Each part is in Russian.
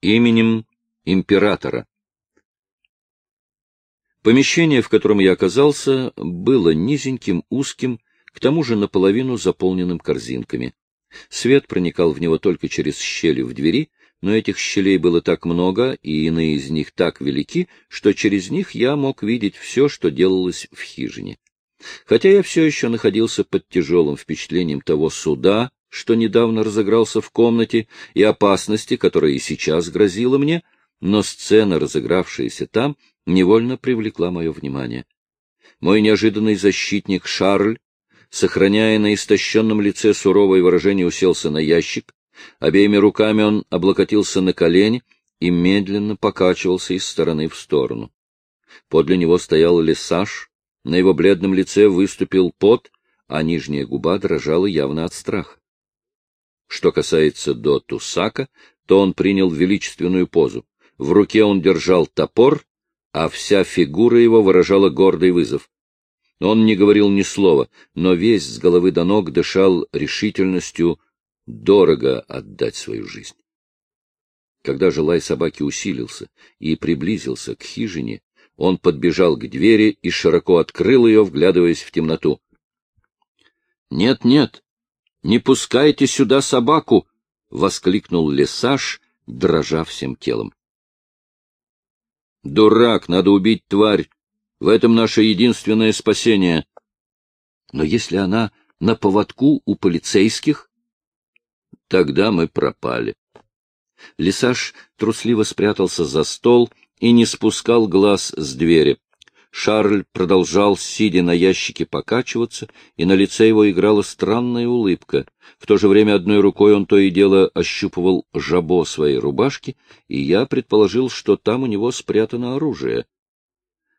именем императора. Помещение, в котором я оказался, было низеньким, узким, к тому же наполовину заполненным корзинками. Свет проникал в него только через щели в двери, но этих щелей было так много, и иные из них так велики, что через них я мог видеть все, что делалось в хижине. Хотя я все еще находился под тяжелым впечатлением того суда, что недавно разыгрался в комнате, и опасности, которая и сейчас грозила мне, но сцена, разыгравшаяся там, невольно привлекла мое внимание. Мой неожиданный защитник Шарль, сохраняя на истощенном лице суровое выражение, уселся на ящик, обеими руками он облокотился на колени и медленно покачивался из стороны в сторону. Подле него стоял лесаж, на его бледном лице выступил пот, а нижняя губа дрожала явно от страха. Что касается до Тусака, то он принял величественную позу. В руке он держал топор, а вся фигура его выражала гордый вызов. Он не говорил ни слова, но весь с головы до ног дышал решительностью дорого отдать свою жизнь. Когда же лай собаки усилился и приблизился к хижине, он подбежал к двери и широко открыл ее, вглядываясь в темноту. «Нет, нет, не пускайте сюда собаку!» — воскликнул лесаж, дрожа всем телом. «Дурак, надо убить тварь! В этом наше единственное спасение!» «Но если она на поводку у полицейских?» «Тогда мы пропали». Лисаж трусливо спрятался за стол и не спускал глаз с двери. Шарль продолжал, сидя на ящике, покачиваться, и на лице его играла странная улыбка. В то же время одной рукой он то и дело ощупывал жабо своей рубашки, и я предположил, что там у него спрятано оружие.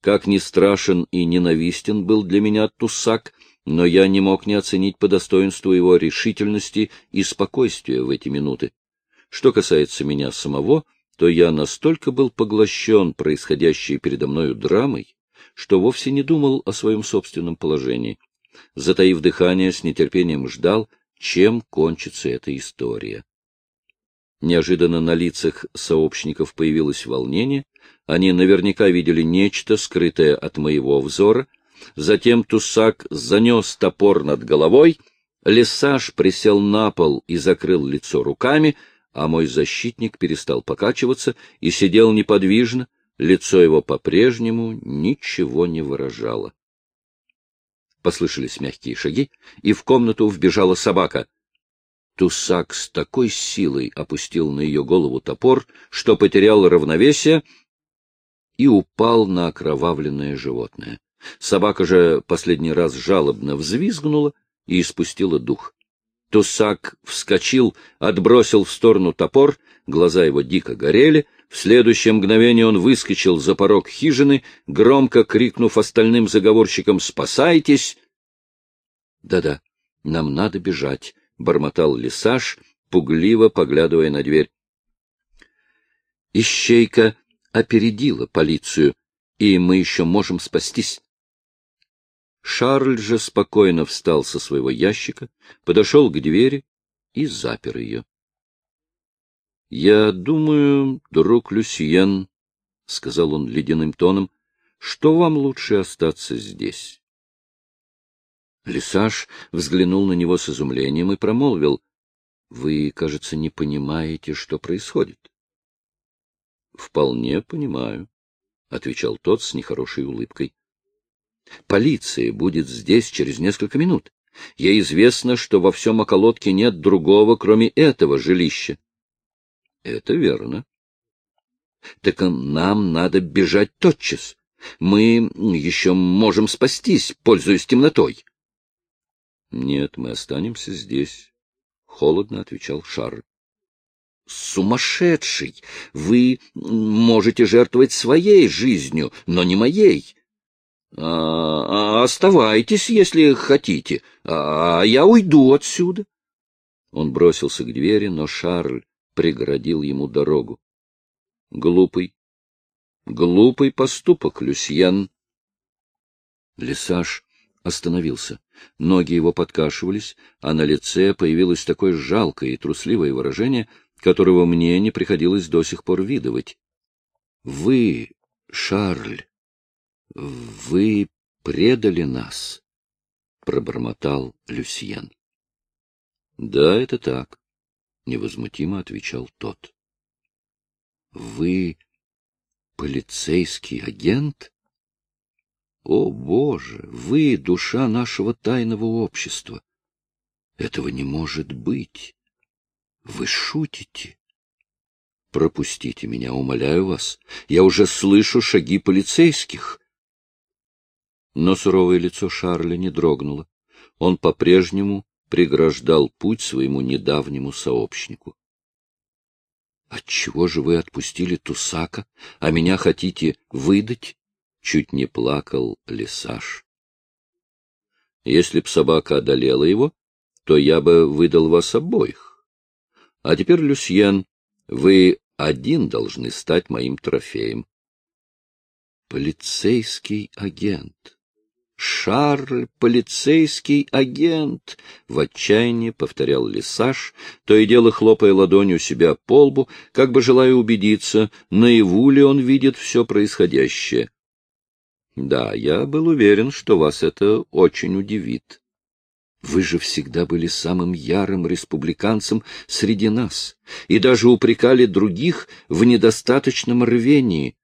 Как ни страшен и ненавистен был для меня Тусак, но я не мог не оценить по достоинству его решительности и спокойствия в эти минуты. Что касается меня самого, то я настолько был поглощен происходящей передо мною драмой, что вовсе не думал о своем собственном положении. Затаив дыхание, с нетерпением ждал, чем кончится эта история. Неожиданно на лицах сообщников появилось волнение, они наверняка видели нечто, скрытое от моего взора. Затем Тусак занес топор над головой, Лесаж присел на пол и закрыл лицо руками, а мой защитник перестал покачиваться и сидел неподвижно, лицо его по-прежнему ничего не выражало. Послышались мягкие шаги, и в комнату вбежала собака. Тусак с такой силой опустил на ее голову топор, что потерял равновесие и упал на окровавленное животное. Собака же последний раз жалобно взвизгнула и испустила дух. Тусак вскочил, отбросил в сторону топор, глаза его дико горели, в следующее мгновение он выскочил за порог хижины, громко крикнув остальным заговорщикам «Спасайтесь!» «Да-да, нам надо бежать», — бормотал лисаж, пугливо поглядывая на дверь. Ищейка опередила полицию, и мы еще можем спастись. Шарль же спокойно встал со своего ящика, подошел к двери и запер ее. — Я думаю, друг Люсьен, — сказал он ледяным тоном, — что вам лучше остаться здесь. Лисаж взглянул на него с изумлением и промолвил. — Вы, кажется, не понимаете, что происходит. — Вполне понимаю, — отвечал тот с нехорошей улыбкой. Полиция будет здесь через несколько минут. Ей известно, что во всем околотке нет другого, кроме этого жилища. — Это верно. — Так нам надо бежать тотчас. Мы еще можем спастись, пользуясь темнотой. — Нет, мы останемся здесь, — холодно отвечал Шарль. — Сумасшедший! Вы можете жертвовать своей жизнью, но не моей. А, а, оставайтесь, если хотите, а я уйду отсюда. Он бросился к двери, но Шарль преградил ему дорогу. Глупый, глупый поступок, Люсьен. Лесаж остановился. Ноги его подкашивались, а на лице появилось такое жалкое и трусливое выражение, которого мне не приходилось до сих пор видывать. Вы, Шарль, вы предали нас, — пробормотал Люсьен. — Да, это так, — невозмутимо отвечал тот. — Вы полицейский агент? О, Боже, вы — душа нашего тайного общества. Этого не может быть. Вы шутите. Пропустите меня, умоляю вас. Я уже слышу шаги полицейских. Но суровое лицо Шарля не дрогнуло. Он по-прежнему преграждал путь своему недавнему сообщнику. — Отчего же вы отпустили Тусака, а меня хотите выдать? — чуть не плакал Лесаж. — Если б собака одолела его, то я бы выдал вас обоих. А теперь, Люсьен, вы один должны стать моим трофеем. Полицейский агент. Шарль, полицейский агент! — в отчаянии повторял Лисаж, то и дело хлопая ладонью себя по лбу, как бы желая убедиться, наяву ли он видит все происходящее. Да, я был уверен, что вас это очень удивит. Вы же всегда были самым ярым республиканцем среди нас и даже упрекали других в недостаточном рвении.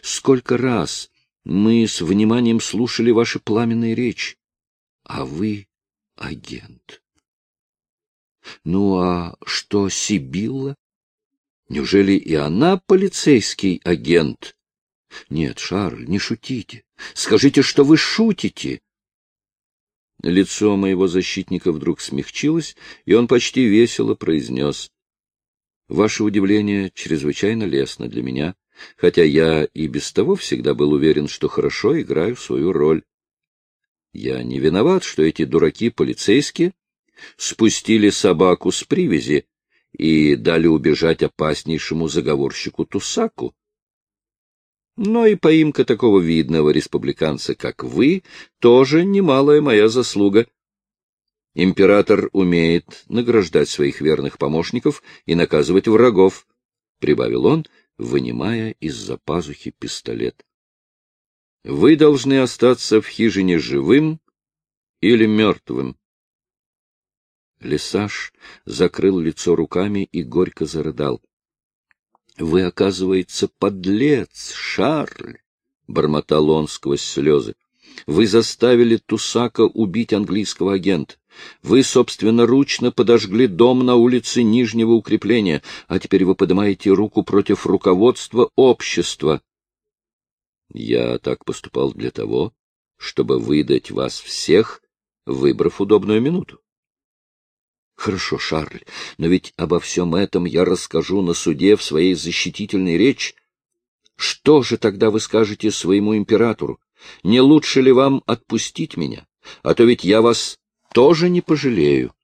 Сколько раз мы с вниманием слушали ваши пламенные речи, а вы — агент. Ну а что Сибилла? Неужели и она полицейский агент? Нет, Шарль, не шутите. Скажите, что вы шутите. Лицо моего защитника вдруг смягчилось, и он почти весело произнес. — Ваше удивление чрезвычайно лестно для меня, хотя я и без того всегда был уверен, что хорошо играю свою роль. Я не виноват, что эти дураки полицейские спустили собаку с привязи и дали убежать опаснейшему заговорщику Тусаку. Но и поимка такого видного республиканца, как вы, тоже немалая моя заслуга. Император умеет награждать своих верных помощников и наказывать врагов, — прибавил он, вынимая из-за пазухи пистолет. Вы должны остаться в хижине живым или мертвым. Лесаж закрыл лицо руками и горько зарыдал. Вы, оказывается, подлец, Шарль, — бормотал он сквозь слезы. Вы заставили Тусака убить английского агента. Вы собственноручно подожгли дом на улице Нижнего укрепления, а теперь вы поднимаете руку против руководства общества. Я так поступал для того, чтобы выдать вас всех, выбрав удобную минуту. Хорошо, Шарль, но ведь обо всем этом я расскажу на суде в своей защитительной речи. Что же тогда вы скажете своему императору? Не лучше ли вам отпустить меня? А то ведь я вас тоже не пожалею.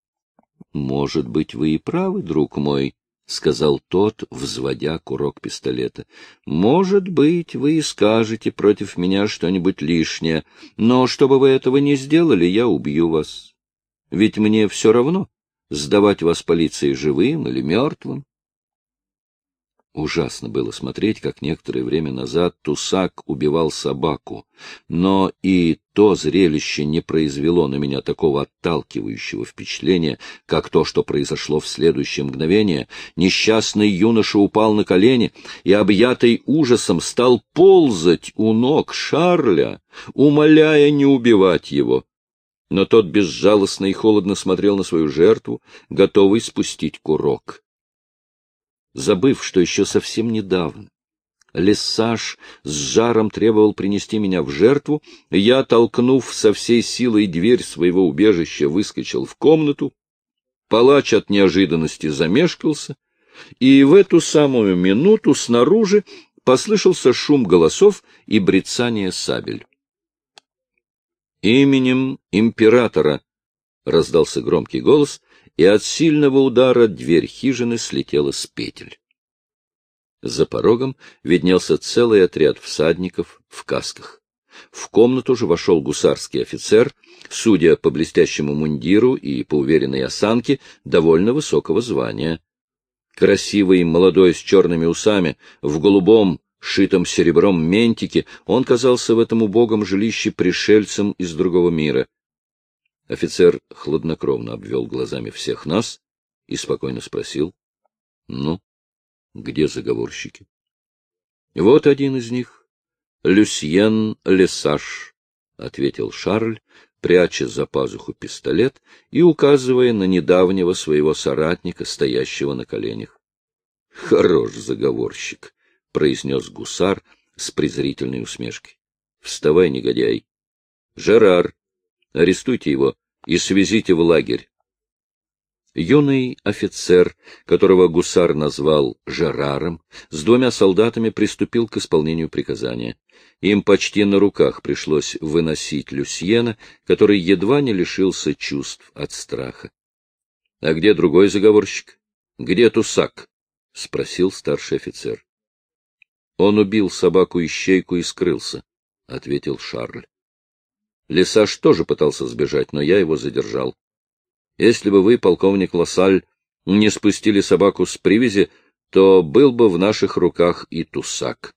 — Может быть, вы и правы, друг мой, — сказал тот, взводя курок пистолета. — Может быть, вы и скажете против меня что-нибудь лишнее, но чтобы вы этого не сделали, я убью вас. Ведь мне все равно, сдавать вас полиции живым или мертвым. Ужасно было смотреть, как некоторое время назад Тусак убивал собаку, но и то зрелище не произвело на меня такого отталкивающего впечатления, как то, что произошло в следующее мгновение. Несчастный юноша упал на колени и, объятый ужасом, стал ползать у ног Шарля, умоляя не убивать его. Но тот безжалостно и холодно смотрел на свою жертву, готовый спустить курок. Забыв, что еще совсем недавно Лессаж с жаром требовал принести меня в жертву, я, толкнув со всей силой дверь своего убежища, выскочил в комнату. Палач от неожиданности замешкался, и в эту самую минуту снаружи послышался шум голосов и брецание сабель. «Именем императора!» — раздался громкий голос, и от сильного удара дверь хижины слетела с петель. За порогом виднелся целый отряд всадников в касках. В комнату же вошел гусарский офицер, судя по блестящему мундиру и по уверенной осанке, довольно высокого звания. Красивый, молодой, с черными усами, в голубом, шитом серебром ментике, он казался в этом убогом жилище пришельцем из другого мира. Офицер хладнокровно обвел глазами всех нас и спокойно спросил, — Ну, где заговорщики? — Вот один из них, Люсьен Лесаж, — ответил Шарль, пряча за пазуху пистолет и указывая на недавнего своего соратника, стоящего на коленях. — Хорош заговорщик, — произнес гусар с презрительной усмешкой. — Вставай, негодяй. — Жерар, арестуйте его и свезите в лагерь. Юный офицер, которого гусар назвал Жераром, с двумя солдатами приступил к исполнению приказания. Им почти на руках пришлось выносить Люсьена, который едва не лишился чувств от страха. — А где другой заговорщик? Где Тусак? — спросил старший офицер. — Он убил собаку-ищейку и скрылся, — ответил Шарль. Лесаж тоже пытался сбежать, но я его задержал. Если бы вы, полковник Лассаль, не спустили собаку с привязи, то был бы в наших руках и Тусак.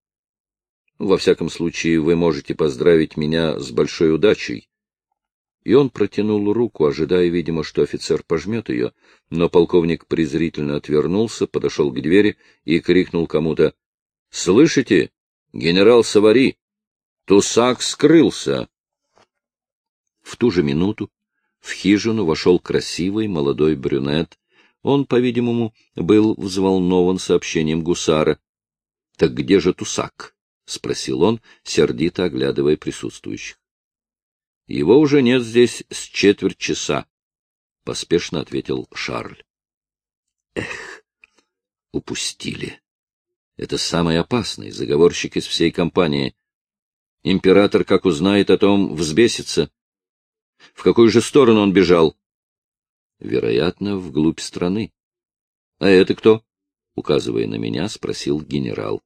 Во всяком случае, вы можете поздравить меня с большой удачей. И он протянул руку, ожидая, видимо, что офицер пожмет ее, но полковник презрительно отвернулся, подошел к двери и крикнул кому-то. — Слышите, генерал Савари, Тусак скрылся! В ту же минуту в хижину вошел красивый молодой брюнет. Он, по-видимому, был взволнован сообщением гусара. — Так где же Тусак? — спросил он, сердито оглядывая присутствующих. — Его уже нет здесь с четверть часа, — поспешно ответил Шарль. — Эх, упустили. Это самый опасный заговорщик из всей компании. Император, как узнает о том, взбесится. В какую же сторону он бежал? — Вероятно, вглубь страны. — А это кто? — указывая на меня, спросил генерал.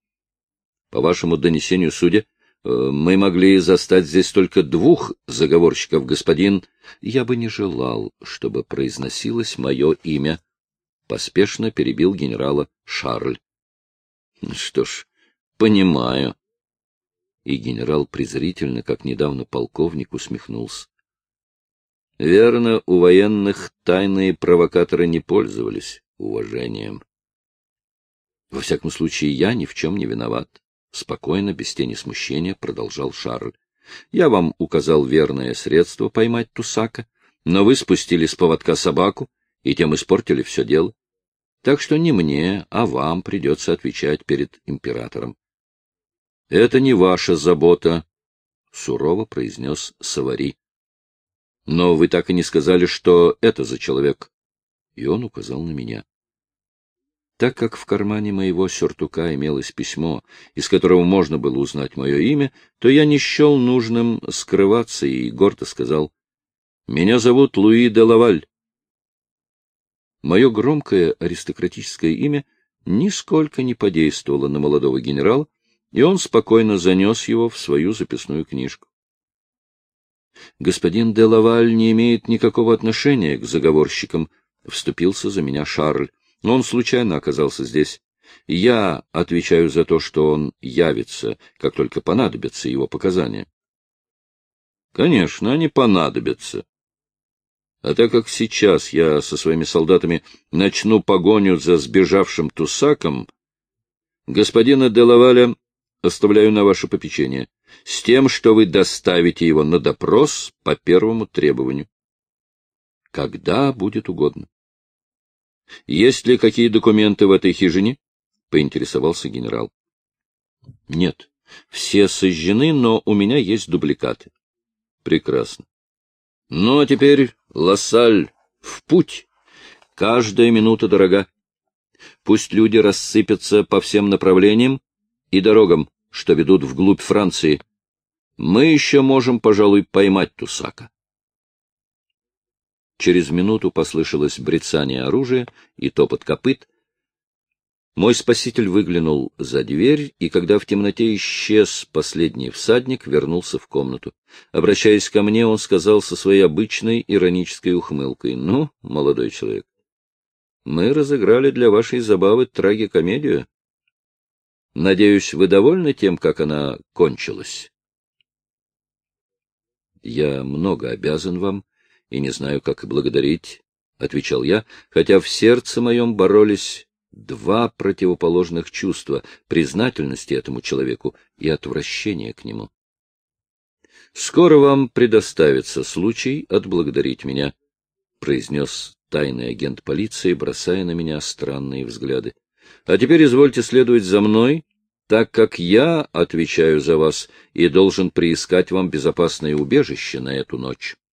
По вашему донесению, судя, э, мы могли застать здесь только двух заговорщиков, господин. Я бы не желал, чтобы произносилось мое имя. Поспешно перебил генерала Шарль. Что ж, понимаю. И генерал презрительно, как недавно полковник, усмехнулся. Верно, у военных тайные провокаторы не пользовались уважением. Во всяком случае, я ни в чем не виноват. Спокойно, без тени смущения, продолжал Шарль. Я вам указал верное средство поймать Тусака, но вы спустили с поводка собаку и тем испортили все дело. Так что не мне, а вам придется отвечать перед императором. — Это не ваша забота, — сурово произнес Савари. — Но вы так и не сказали, что это за человек. И он указал на меня. Так как в кармане моего сюртука имелось письмо, из которого можно было узнать мое имя, то я не счел нужным скрываться и гордо сказал «Меня зовут Луи де Лаваль». Мое громкое аристократическое имя нисколько не подействовало на молодого генерала, и он спокойно занес его в свою записную книжку. «Господин де Лаваль не имеет никакого отношения к заговорщикам», — вступился за меня Шарль но он случайно оказался здесь. Я отвечаю за то, что он явится, как только понадобятся его показания. Конечно, они понадобятся. А так как сейчас я со своими солдатами начну погоню за сбежавшим Тусаком, господина Делаваля оставляю на ваше попечение, с тем, что вы доставите его на допрос по первому требованию. Когда будет угодно. — Есть ли какие документы в этой хижине? — поинтересовался генерал. — Нет. Все сожжены, но у меня есть дубликаты. — Прекрасно. — Ну, а теперь, Лассаль, в путь. Каждая минута дорога. Пусть люди рассыпятся по всем направлениям и дорогам, что ведут вглубь Франции. Мы еще можем, пожалуй, поймать Тусака. Через минуту послышалось брецание оружия и топот копыт. Мой спаситель выглянул за дверь, и когда в темноте исчез последний всадник, вернулся в комнату. Обращаясь ко мне, он сказал со своей обычной иронической ухмылкой, «Ну, молодой человек, Мы разыграли для вашей забавы трагикомедию. Надеюсь, вы довольны тем, как она кончилась? Я много обязан вам и не знаю, как благодарить, — отвечал я, хотя в сердце моем боролись два противоположных чувства — признательности этому человеку и отвращения к нему. Скоро вам предоставится случай отблагодарить меня, — произнес тайный агент полиции, бросая на меня странные взгляды. — А теперь извольте следовать за мной, так как я отвечаю за вас и должен приискать вам безопасное убежище на эту ночь.